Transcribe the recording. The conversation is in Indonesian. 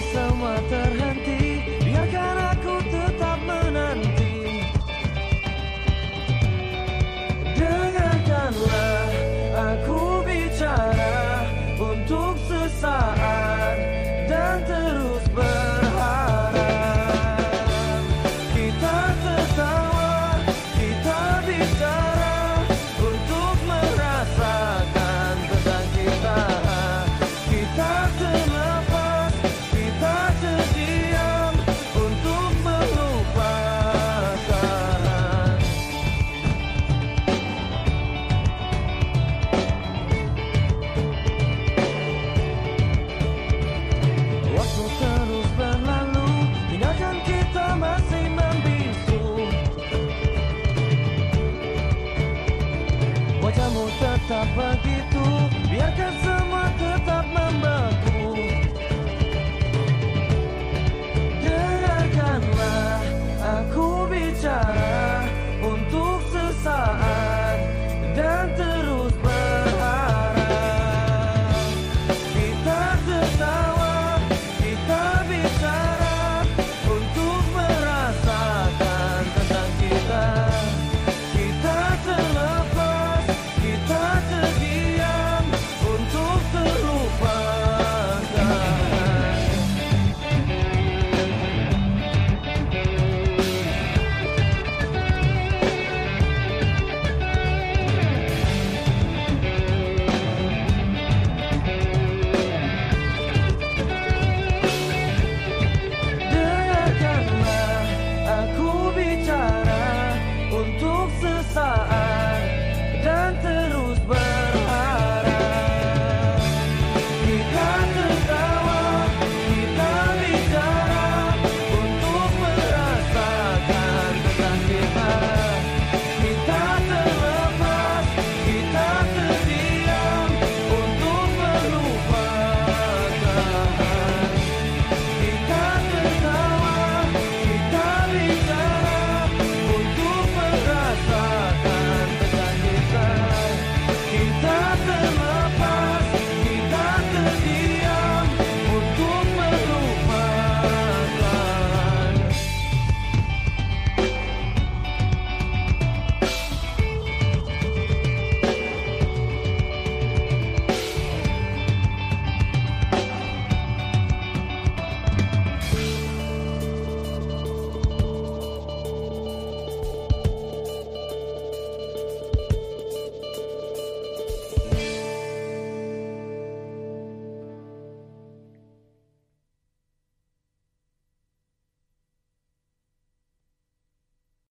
semua terhenti. Biarkan aku tetap menanti. Dengarkanlah aku bicara Untuk tak begitu. Biarkan semua